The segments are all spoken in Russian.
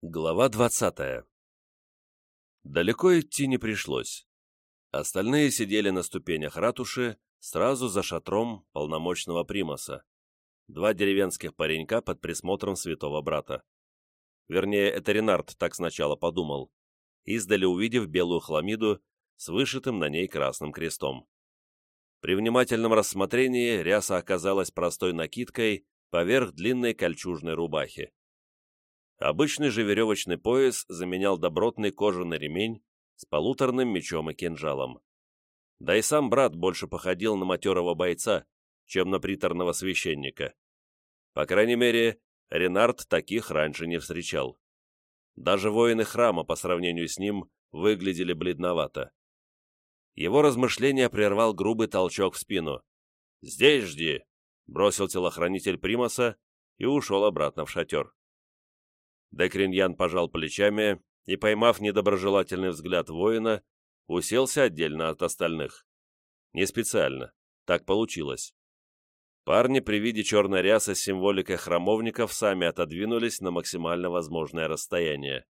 Глава двадцатая Далеко идти не пришлось. Остальные сидели на ступенях ратуши, сразу за шатром полномочного примаса. Два деревенских паренька под присмотром святого брата. Вернее, это Ренард так сначала подумал, издали увидев белую хламиду с вышитым на ней красным крестом. При внимательном рассмотрении ряса оказалась простой накидкой поверх длинной кольчужной рубахи. Обычный же веревочный пояс заменял добротный кожаный ремень с полуторным мечом и кинжалом. Да и сам брат больше походил на матерого бойца, чем на приторного священника. По крайней мере, Ренард таких раньше не встречал. Даже воины храма по сравнению с ним выглядели бледновато. Его размышления прервал грубый толчок в спину. «Здесь жди!» — бросил телохранитель Примаса и ушел обратно в шатер. Декриньян пожал плечами и, поймав недоброжелательный взгляд воина, уселся отдельно от остальных. Не специально, так получилось. Парни при виде черной рясы с символикой храмовников сами отодвинулись на максимально возможное расстояние.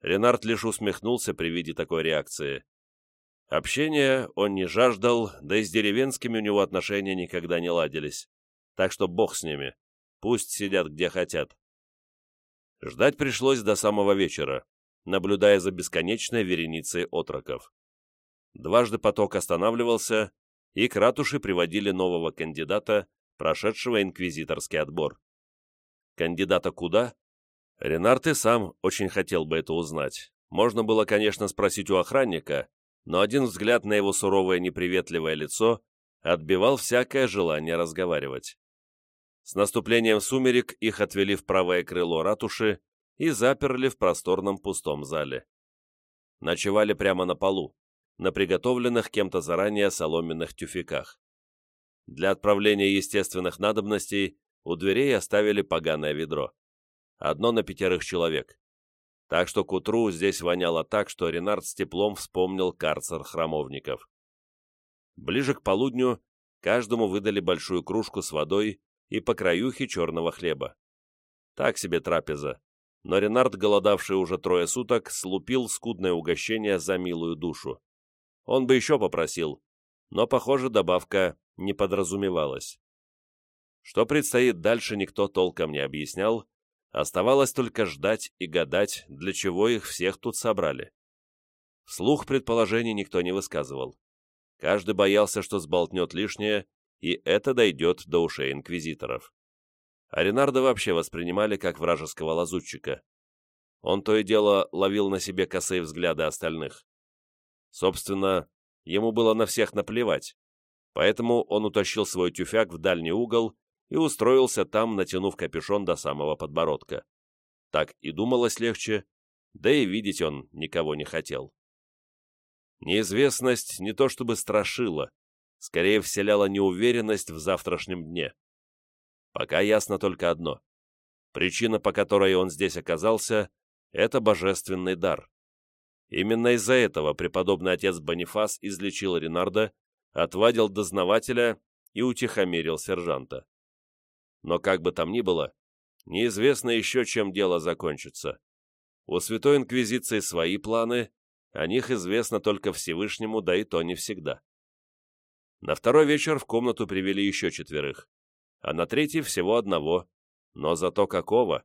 Ренард лишь усмехнулся при виде такой реакции. Общения он не жаждал, да и с деревенскими у него отношения никогда не ладились. Так что бог с ними. Пусть сидят где хотят. Ждать пришлось до самого вечера, наблюдая за бесконечной вереницей отроков. Дважды поток останавливался, и к ратуше приводили нового кандидата, прошедшего инквизиторский отбор. Кандидата куда? Ренард и сам очень хотел бы это узнать. Можно было, конечно, спросить у охранника, но один взгляд на его суровое неприветливое лицо отбивал всякое желание разговаривать. С наступлением сумерек их отвели в правое крыло ратуши и заперли в просторном пустом зале. Ночевали прямо на полу, на приготовленных кем-то заранее соломенных тюфяках. Для отправления естественных надобностей у дверей оставили поганое ведро. Одно на пятерых человек. Так что к утру здесь воняло так, что Ренард с теплом вспомнил карцер храмовников. Ближе к полудню каждому выдали большую кружку с водой и по краюхе черного хлеба. Так себе трапеза, но Ренард, голодавший уже трое суток, слупил скудное угощение за милую душу. Он бы еще попросил, но, похоже, добавка не подразумевалась. Что предстоит дальше, никто толком не объяснял, оставалось только ждать и гадать, для чего их всех тут собрали. Вслух предположений никто не высказывал. Каждый боялся, что сболтнет лишнее, и это дойдет до ушей инквизиторов. А Ренарда вообще воспринимали как вражеского лазутчика. Он то и дело ловил на себе косые взгляды остальных. Собственно, ему было на всех наплевать, поэтому он утащил свой тюфяк в дальний угол и устроился там, натянув капюшон до самого подбородка. Так и думалось легче, да и видеть он никого не хотел. Неизвестность не то чтобы страшила, скорее вселяла неуверенность в завтрашнем дне. Пока ясно только одно. Причина, по которой он здесь оказался, это божественный дар. Именно из-за этого преподобный отец Бонифас излечил Ренарда, отвадил дознавателя и утихомирил сержанта. Но как бы там ни было, неизвестно еще, чем дело закончится. У Святой Инквизиции свои планы, о них известно только Всевышнему, да и то не всегда. На второй вечер в комнату привели еще четверых, а на третий всего одного, но зато какого.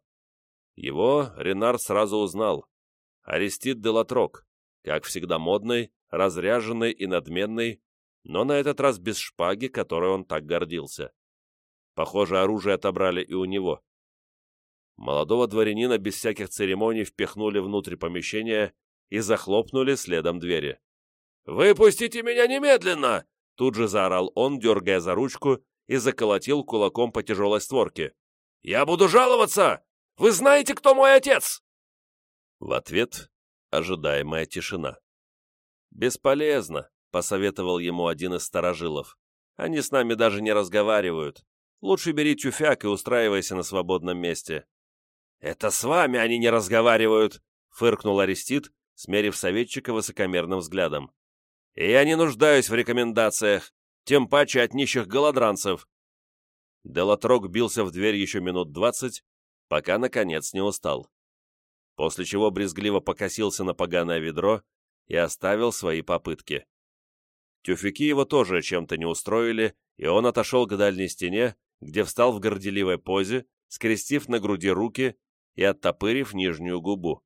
Его Ренар сразу узнал. Арестит де Латрок, как всегда модный, разряженный и надменный, но на этот раз без шпаги, которой он так гордился. Похоже, оружие отобрали и у него. Молодого дворянина без всяких церемоний впихнули внутрь помещения и захлопнули следом двери. «Выпустите меня немедленно!» Тут же заорал он, дергая за ручку, и заколотил кулаком по тяжелой створке. «Я буду жаловаться! Вы знаете, кто мой отец?» В ответ ожидаемая тишина. «Бесполезно», — посоветовал ему один из старожилов. «Они с нами даже не разговаривают. Лучше бери тюфяк и устраивайся на свободном месте». «Это с вами они не разговаривают», — фыркнул Арестит, смерив советчика высокомерным взглядом я не нуждаюсь в рекомендациях, тем паче от нищих голодранцев». Делатрок бился в дверь еще минут двадцать, пока, наконец, не устал. после чего брезгливо покосился на поганое ведро и оставил свои попытки. Тюфяки его тоже чем-то не устроили, и он отошел к дальней стене, где встал в горделивой позе, скрестив на груди руки и оттопырив нижнюю губу.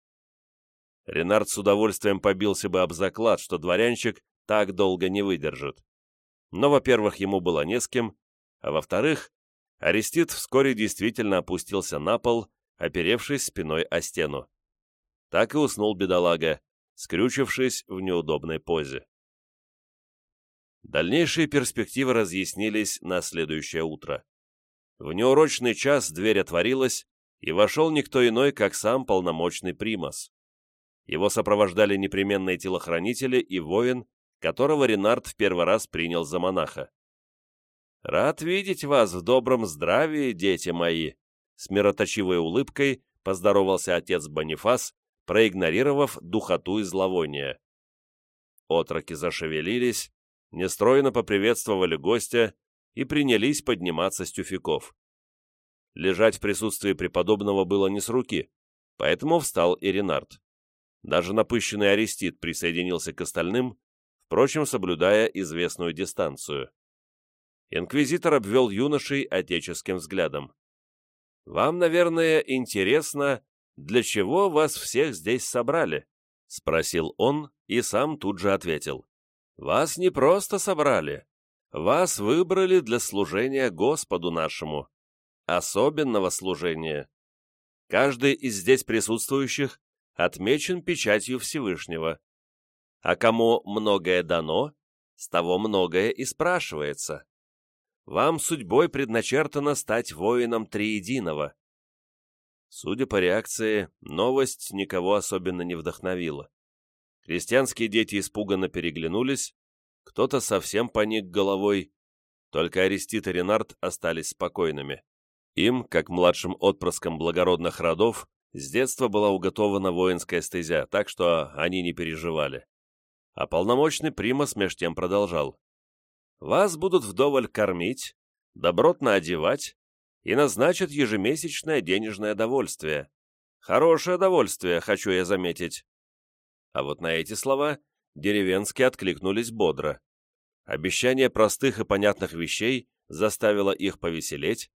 Ренард с удовольствием побился бы об заклад, что дворянчик так долго не выдержит. Но, во-первых, ему было не с кем, а во-вторых, Арестит вскоре действительно опустился на пол, оперевшись спиной о стену. Так и уснул бедолага, скрючившись в неудобной позе. Дальнейшие перспективы разъяснились на следующее утро. В неурочный час дверь отворилась, и вошел никто иной, как сам полномочный примас. Его сопровождали непременные телохранители и воин, которого Ренард в первый раз принял за монаха. «Рад видеть вас в добром здравии, дети мои!» С мироточивой улыбкой поздоровался отец Бонифас, проигнорировав духоту и зловоние. Отроки зашевелились, нестройно поприветствовали гостя и принялись подниматься с тюфяков. Лежать в присутствии преподобного было не с руки, поэтому встал и Ренард. Даже напыщенный Арестит присоединился к остальным, впрочем, соблюдая известную дистанцию. Инквизитор обвел юношей отеческим взглядом. «Вам, наверное, интересно, для чего вас всех здесь собрали?» — спросил он и сам тут же ответил. «Вас не просто собрали. Вас выбрали для служения Господу нашему. Особенного служения. Каждый из здесь присутствующих отмечен печатью Всевышнего. А кому многое дано, с того многое и спрашивается вам судьбой предначертано стать воином Триединого». Судя по реакции, новость никого особенно не вдохновила. Крестьянские дети испуганно переглянулись, кто-то совсем поник головой, только Арестит и Ренард остались спокойными. Им, как младшим отпрыском благородных родов, с детства была уготована воинская стезя, так что они не переживали. А полномочный Примас меж тем продолжал. Вас будут вдоволь кормить, добротно одевать и назначат ежемесячное денежное довольствие. Хорошее довольствие, хочу я заметить. А вот на эти слова деревенские откликнулись бодро. Обещание простых и понятных вещей заставило их повеселеть,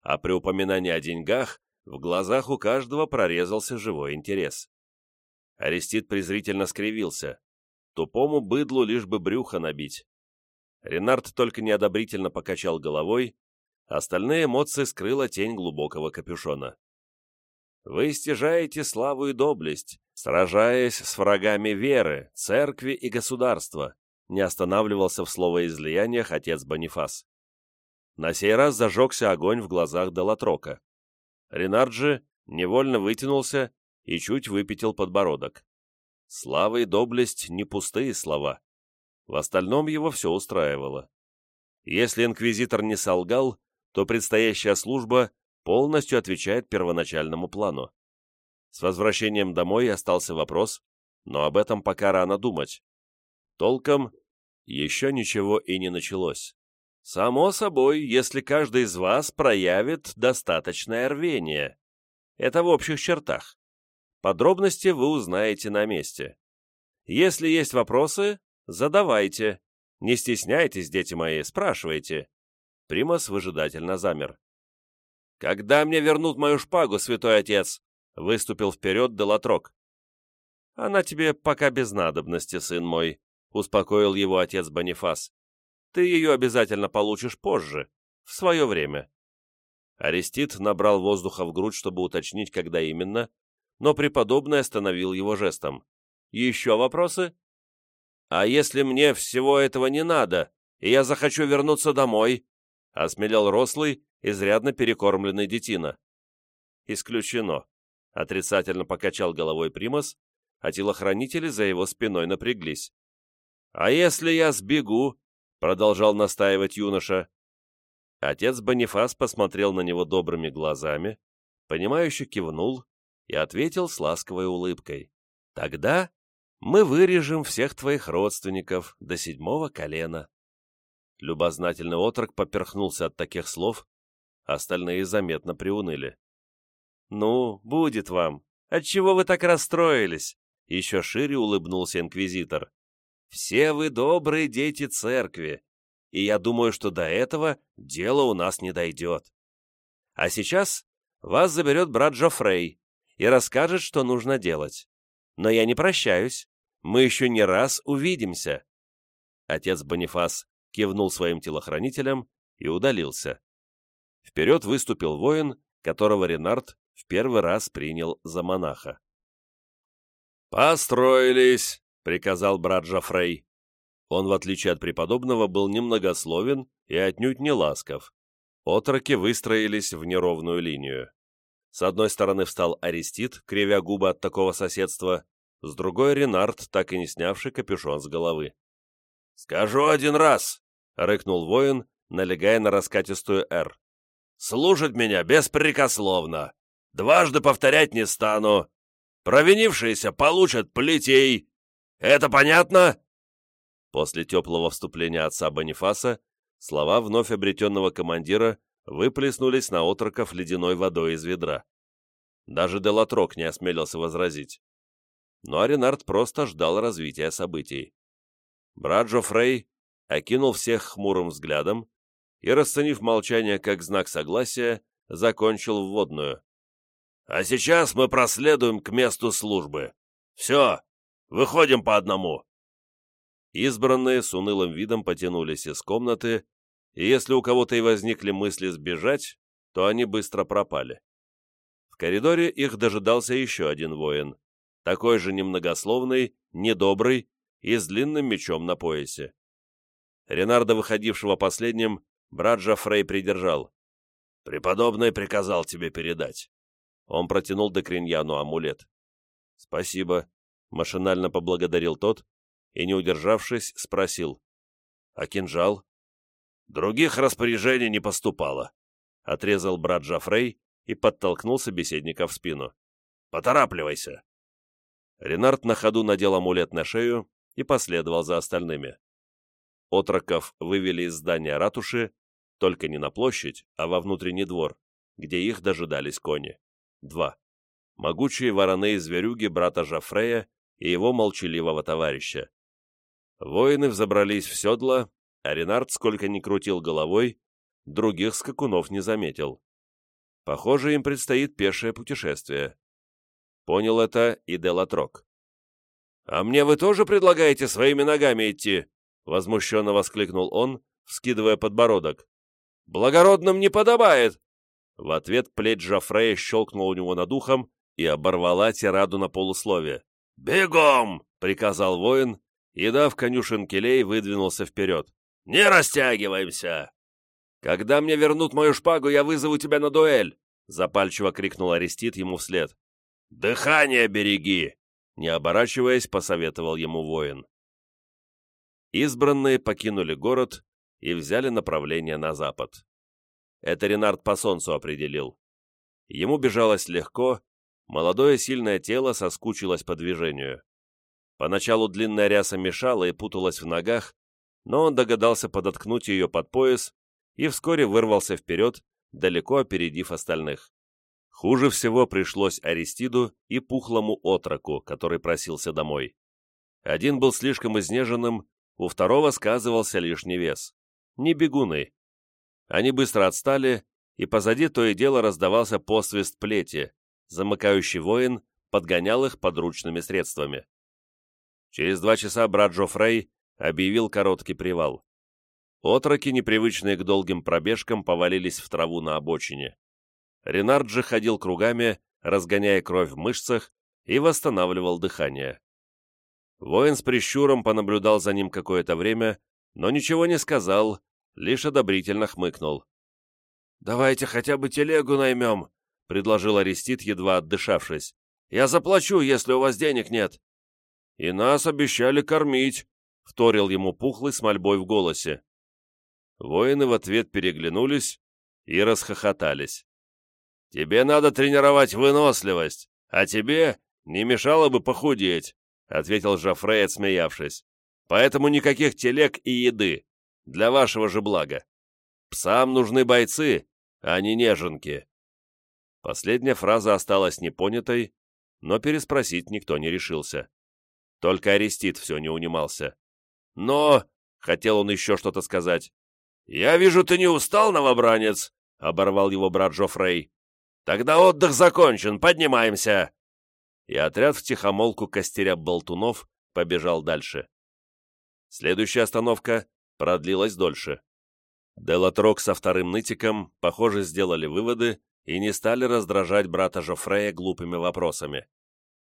а при упоминании о деньгах в глазах у каждого прорезался живой интерес. Арестит презрительно скривился. Тупому быдлу лишь бы брюхо набить. Ренард только неодобрительно покачал головой, остальные эмоции скрыла тень глубокого капюшона. «Вы стяжаете славу и доблесть, сражаясь с врагами веры, церкви и государства», не останавливался в словоизлияниях отец Бонифас. На сей раз зажегся огонь в глазах Делатрока. Ренард же невольно вытянулся и чуть выпятил подбородок. Слава и доблесть — не пустые слова. В остальном его все устраивало. Если инквизитор не солгал, то предстоящая служба полностью отвечает первоначальному плану. С возвращением домой остался вопрос, но об этом пока рано думать. Толком еще ничего и не началось. Само собой, если каждый из вас проявит достаточное рвение. Это в общих чертах. Подробности вы узнаете на месте. Если есть вопросы, Задавайте. Не стесняйтесь, дети мои, спрашивайте. Примас выжидательно замер. «Когда мне вернут мою шпагу, святой отец?» — выступил вперед Делатрок. «Она тебе пока без надобности, сын мой», — успокоил его отец Бонифас. «Ты ее обязательно получишь позже, в свое время». Арестит набрал воздуха в грудь, чтобы уточнить, когда именно, но преподобный остановил его жестом. «Еще вопросы?» «А если мне всего этого не надо, и я захочу вернуться домой?» — осмелел рослый, изрядно перекормленный детина. «Исключено», — отрицательно покачал головой Примас, а телохранители за его спиной напряглись. «А если я сбегу?» — продолжал настаивать юноша. Отец Бонифас посмотрел на него добрыми глазами, понимающе кивнул и ответил с ласковой улыбкой. «Тогда мы вырежем всех твоих родственников до седьмого колена». Любознательный отрок поперхнулся от таких слов, остальные заметно приуныли. «Ну, будет вам», Отчего вы так расстроились?» Еще шире улыбнулся инквизитор. «Все вы добрые дети церкви, и я думаю, что до этого дело у нас не дойдет. А сейчас вас заберет брат Джофрей и расскажет, что нужно делать. Но я не прощаюсь, мы еще не раз увидимся». Отец Бонифас кивнул своим телохранителям и удалился. Вперед выступил воин, которого Ренард в первый раз принял за монаха. «Построились!» — приказал брат Жафрей. Он, в отличие от преподобного, был немногословен и отнюдь не ласков. Отроки выстроились в неровную линию. С одной стороны встал Арестит, кривя губы от такого соседства, с другой — Ренард, так и не снявший капюшон с головы. «Скажу один раз!» — рыкнул воин, налегая на раскатистую «Р». «Слушать меня беспрекословно! Дважды повторять не стану! Провинившиеся получат плетей! Это понятно?» После теплого вступления отца Бонифаса слова вновь обретенного командира выплеснулись на отроков ледяной водой из ведра. Даже Делатрок не осмелился возразить. Но Аренард просто ждал развития событий. Брат Джофрей окинул всех хмурым взглядом и, расценив молчание как знак согласия, закончил вводную. «А сейчас мы проследуем к месту службы. Все, выходим по одному». Избранные с унылым видом потянулись из комнаты, и если у кого-то и возникли мысли сбежать, то они быстро пропали. В коридоре их дожидался еще один воин, такой же немногословный, недобрый и с длинным мечом на поясе. Ренардо, выходившего последним, брат Жафрей придержал. «Преподобный приказал тебе передать». Он протянул Декриньяну амулет. «Спасибо», — машинально поблагодарил тот и, не удержавшись, спросил. «А кинжал?» «Других распоряжений не поступало», — отрезал брат Жафрей и подтолкнул собеседника в спину. «Поторапливайся!» Ренард на ходу надел амулет на шею и последовал за остальными. Отроков вывели из здания ратуши, только не на площадь, а во внутренний двор, где их дожидались кони. Два. Могучие вороны и зверюги брата Жафрея и его молчаливого товарища. Воины взобрались в седла, а Ренард, сколько ни крутил головой, других скакунов не заметил. Похоже, им предстоит пешее путешествие. Понял это и Делатрок. «А мне вы тоже предлагаете своими ногами идти?» — возмущенно воскликнул он, вскидывая подбородок. «Благородным не подобает!» В ответ плеть Джафрея щелкнула у него над ухом и оборвала тираду на полусловие. «Бегом!» — приказал воин, и, дав конюшен келей, выдвинулся вперед. «Не растягиваемся!» «Когда мне вернут мою шпагу, я вызову тебя на дуэль!» — запальчиво крикнул Арестит ему вслед. «Дыхание береги!» — не оборачиваясь, посоветовал ему воин избранные покинули город и взяли направление на запад. Это Ренард по солнцу определил. Ему бежалось легко, молодое сильное тело соскучилось по движению. Поначалу длинная ряса мешала и путалась в ногах, но он догадался подоткнуть ее под пояс и вскоре вырвался вперед, далеко опередив остальных. Хуже всего пришлось Аристиду и пухлому отроку, который просился домой. Один был слишком изнеженным у второго сказывался лишний вес. Не бегуны. Они быстро отстали, и позади то и дело раздавался посвист плети. Замыкающий воин подгонял их подручными средствами. Через два часа брат Джофрей объявил короткий привал. Отроки, непривычные к долгим пробежкам, повалились в траву на обочине. Ренард же ходил кругами, разгоняя кровь в мышцах и восстанавливал дыхание. Воин с прищуром понаблюдал за ним какое-то время, но ничего не сказал, лишь одобрительно хмыкнул. «Давайте хотя бы телегу наймем», — предложил Арестит, едва отдышавшись. «Я заплачу, если у вас денег нет». «И нас обещали кормить», — вторил ему пухлый с мольбой в голосе. Воины в ответ переглянулись и расхохотались. «Тебе надо тренировать выносливость, а тебе не мешало бы похудеть», ответил Жофрей, отсмеявшись. «Поэтому никаких телег и еды. Для вашего же блага. Псам нужны бойцы, а не неженки». Последняя фраза осталась непонятой, но переспросить никто не решился. Только Арестит все не унимался. «Но...» — хотел он еще что-то сказать. «Я вижу, ты не устал, новобранец!» — оборвал его брат Жофрей. «Тогда отдых закончен, поднимаемся!» И отряд втихомолку костеря болтунов побежал дальше. Следующая остановка продлилась дольше. Делатрок со вторым нытиком, похоже, сделали выводы и не стали раздражать брата Жофрея глупыми вопросами.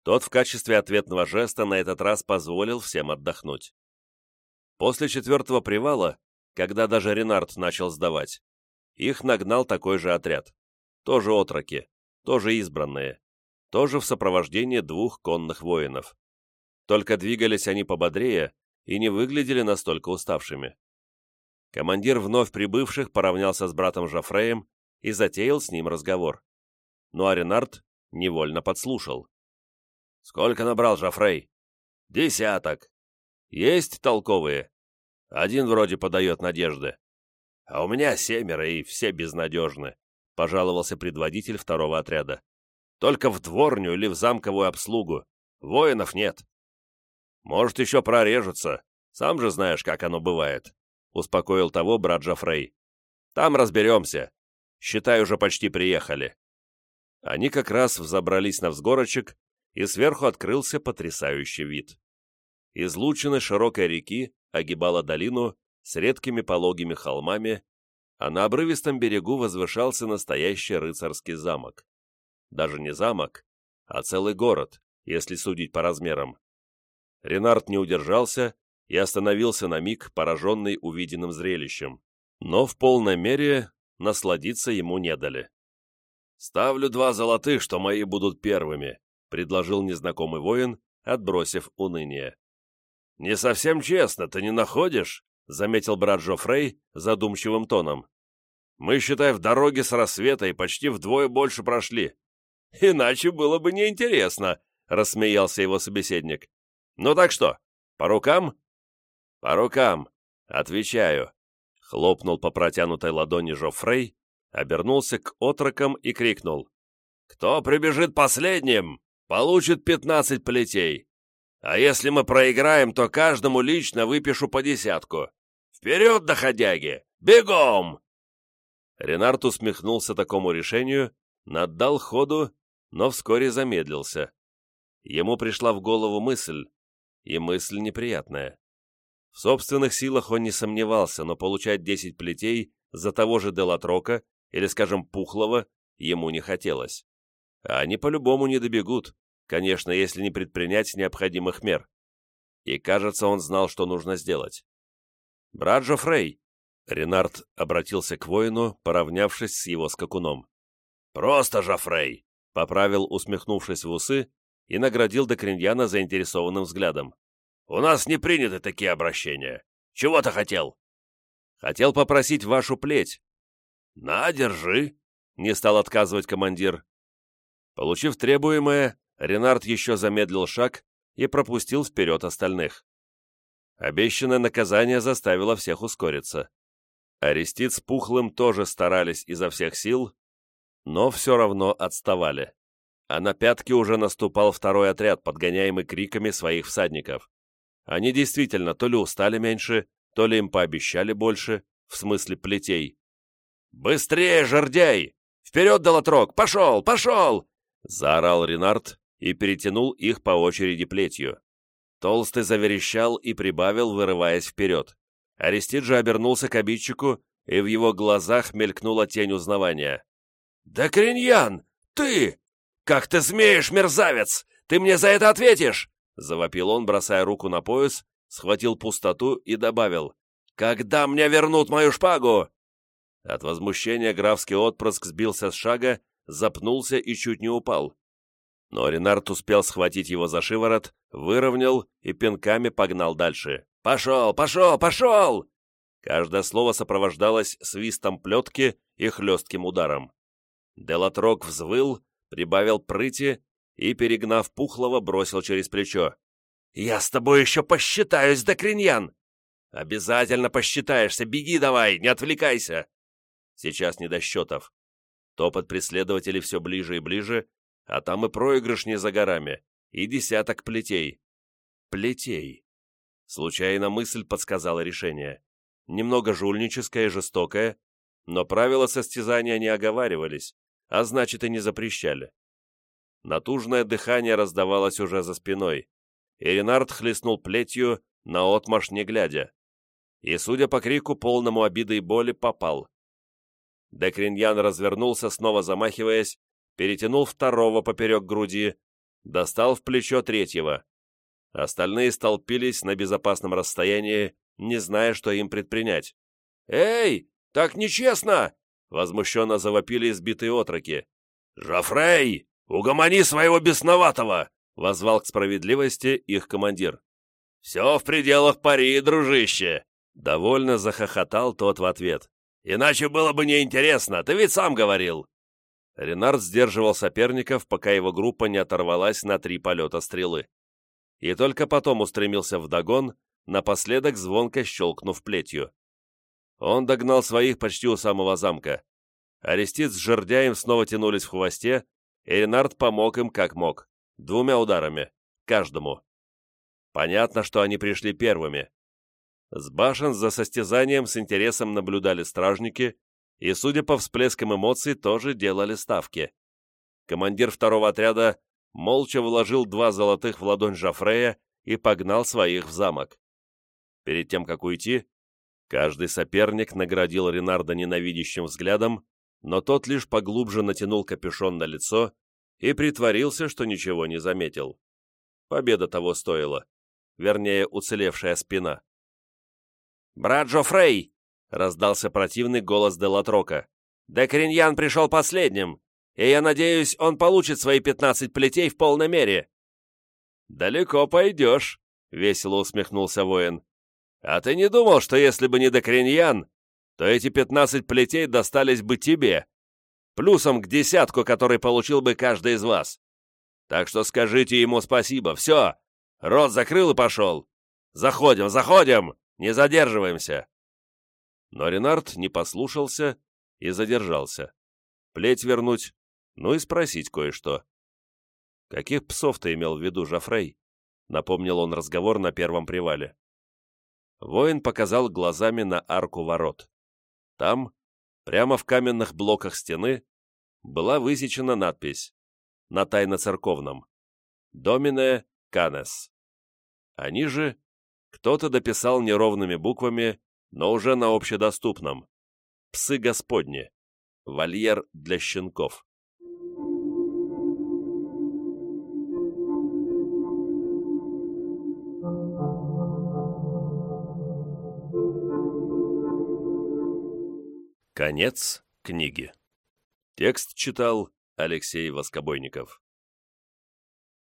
Тот в качестве ответного жеста на этот раз позволил всем отдохнуть. После четвертого привала, когда даже Ренард начал сдавать, их нагнал такой же отряд. Тоже отроки, тоже избранные, тоже в сопровождении двух конных воинов. Только двигались они пободрее и не выглядели настолько уставшими. Командир вновь прибывших поравнялся с братом Жофреем и затеял с ним разговор. Ну а невольно подслушал. «Сколько набрал Жофрей?» «Десяток. Есть толковые. Один вроде подает надежды. А у меня семеро, и все безнадежны», — пожаловался предводитель второго отряда. «Только в дворню или в замковую обслугу. Воинов нет». «Может, еще прорежутся. Сам же знаешь, как оно бывает», — успокоил того брат Жофрей. «Там разберемся. Считай, уже почти приехали». Они как раз взобрались на взгорочек, и сверху открылся потрясающий вид. Излучина широкой реки огибала долину с редкими пологими холмами, а на обрывистом берегу возвышался настоящий рыцарский замок. Даже не замок, а целый город, если судить по размерам. Ренард не удержался и остановился на миг, пораженный увиденным зрелищем, но в полной мере насладиться ему не дали. «Ставлю два золотых, что мои будут первыми», — предложил незнакомый воин, отбросив уныние. «Не совсем честно, ты не находишь?» — заметил брат Жофрей задумчивым тоном. «Мы, считай, в дороге с рассвета и почти вдвое больше прошли». «Иначе было бы неинтересно», — рассмеялся его собеседник. «Ну так что, по рукам?» «По рукам. Отвечаю хлопнул по протянутой ладони Жофрей, обернулся к отрокам и крикнул. «Кто прибежит последним, получит пятнадцать плетей. А если мы проиграем, то каждому лично выпишу по десятку. Вперед, доходяги! Бегом!» Ренард усмехнулся такому решению, наддал ходу, но вскоре замедлился. Ему пришла в голову мысль, и мысль неприятная. В собственных силах он не сомневался, но получать десять плетей за того же Делатрока или, скажем, Пухлого ему не хотелось. А они по-любому не добегут, конечно, если не предпринять необходимых мер. И, кажется, он знал, что нужно сделать. «Брат Жофрей!» Ренард обратился к воину, поравнявшись с его скакуном. «Просто Жофрей!» — поправил, усмехнувшись в усы, и наградил Докриньяна заинтересованным взглядом. У нас не приняты такие обращения. Чего ты хотел?» «Хотел попросить вашу плеть». «На, держи», — не стал отказывать командир. Получив требуемое, Ренард еще замедлил шаг и пропустил вперед остальных. Обещанное наказание заставило всех ускориться. Арестит с Пухлым тоже старались изо всех сил, но все равно отставали. А на пятки уже наступал второй отряд, подгоняемый криками своих всадников. Они действительно то ли устали меньше, то ли им пообещали больше, в смысле плетей. «Быстрее, жердяй! Вперед, Долотрок! Пошел, пошел!» Заорал Ренард и перетянул их по очереди плетью. Толстый заверещал и прибавил, вырываясь вперед. Арестит же обернулся к обидчику, и в его глазах мелькнула тень узнавания. «Да Криньян, ты! Как ты смеешь, мерзавец! Ты мне за это ответишь!» Завопил он, бросая руку на пояс, схватил пустоту и добавил «Когда мне вернут мою шпагу?» От возмущения графский отпрыск сбился с шага, запнулся и чуть не упал. Но Ренард успел схватить его за шиворот, выровнял и пинками погнал дальше. «Пошел, пошел, пошел!» Каждое слово сопровождалось свистом плетки и хлестким ударом. Делатрок взвыл, прибавил прыти и, перегнав Пухлого, бросил через плечо. «Я с тобой еще посчитаюсь, Докриньян!» «Обязательно посчитаешься! Беги давай, не отвлекайся!» Сейчас не до счетов. Топот преследователей все ближе и ближе, А там и проигрыш не за горами, и десяток плетей. Плетей. Случайно мысль подсказала решение. Немного жульническое и жестокое, но правила состязания не оговаривались, а значит и не запрещали. Натужное дыхание раздавалось уже за спиной, и Ренард хлестнул плетью, наотмашь не глядя. И, судя по крику, полному обиды и боли, попал. Декриньян развернулся, снова замахиваясь, перетянул второго поперек груди, достал в плечо третьего. Остальные столпились на безопасном расстоянии, не зная, что им предпринять. «Эй, так нечестно!» — возмущенно завопили избитые отроки. «Жофрей, угомони своего бесноватого!» — возвал к справедливости их командир. «Все в пределах пари, дружище!» Довольно захохотал тот в ответ. «Иначе было бы неинтересно, ты ведь сам говорил!» Ренард сдерживал соперников, пока его группа не оторвалась на три полета стрелы. И только потом устремился в догон, напоследок звонко щелкнув плетью. Он догнал своих почти у самого замка. Арестит с жердяем снова тянулись в хвосте, и Ренард помог им как мог, двумя ударами, каждому. Понятно, что они пришли первыми. С башен за состязанием с интересом наблюдали стражники и, судя по всплескам эмоций, тоже делали ставки. Командир второго отряда молча вложил два золотых в ладонь Жафрея и погнал своих в замок. Перед тем, как уйти, каждый соперник наградил Ренарда ненавидящим взглядом, но тот лишь поглубже натянул капюшон на лицо и притворился, что ничего не заметил. Победа того стоила вернее, уцелевшая спина. «Брат Джофрей!» — раздался противный голос Делатрока. «Декриньян пришел последним, и я надеюсь, он получит свои пятнадцать плетей в полной мере». «Далеко пойдешь», — весело усмехнулся воин. «А ты не думал, что если бы не Декриньян, то эти пятнадцать плетей достались бы тебе, плюсом к десятку, который получил бы каждый из вас? Так что скажите ему спасибо, все, Рот закрыл и пошел. Заходим, заходим! Не задерживаемся!» Но Ренард не послушался и задержался. Плеть вернуть, ну и спросить кое-что. «Каких псов ты имел в виду, Жофрей?» — напомнил он разговор на первом привале. Воин показал глазами на арку ворот. Там, прямо в каменных блоках стены, была высечена надпись на тайно-церковном «Домине Канес». Они же кто-то дописал неровными буквами, но уже на общедоступном. «Псы Господни. Вольер для щенков». Конец книги. Текст читал Алексей Воскобойников.